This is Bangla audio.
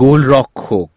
গোলরক্ষক।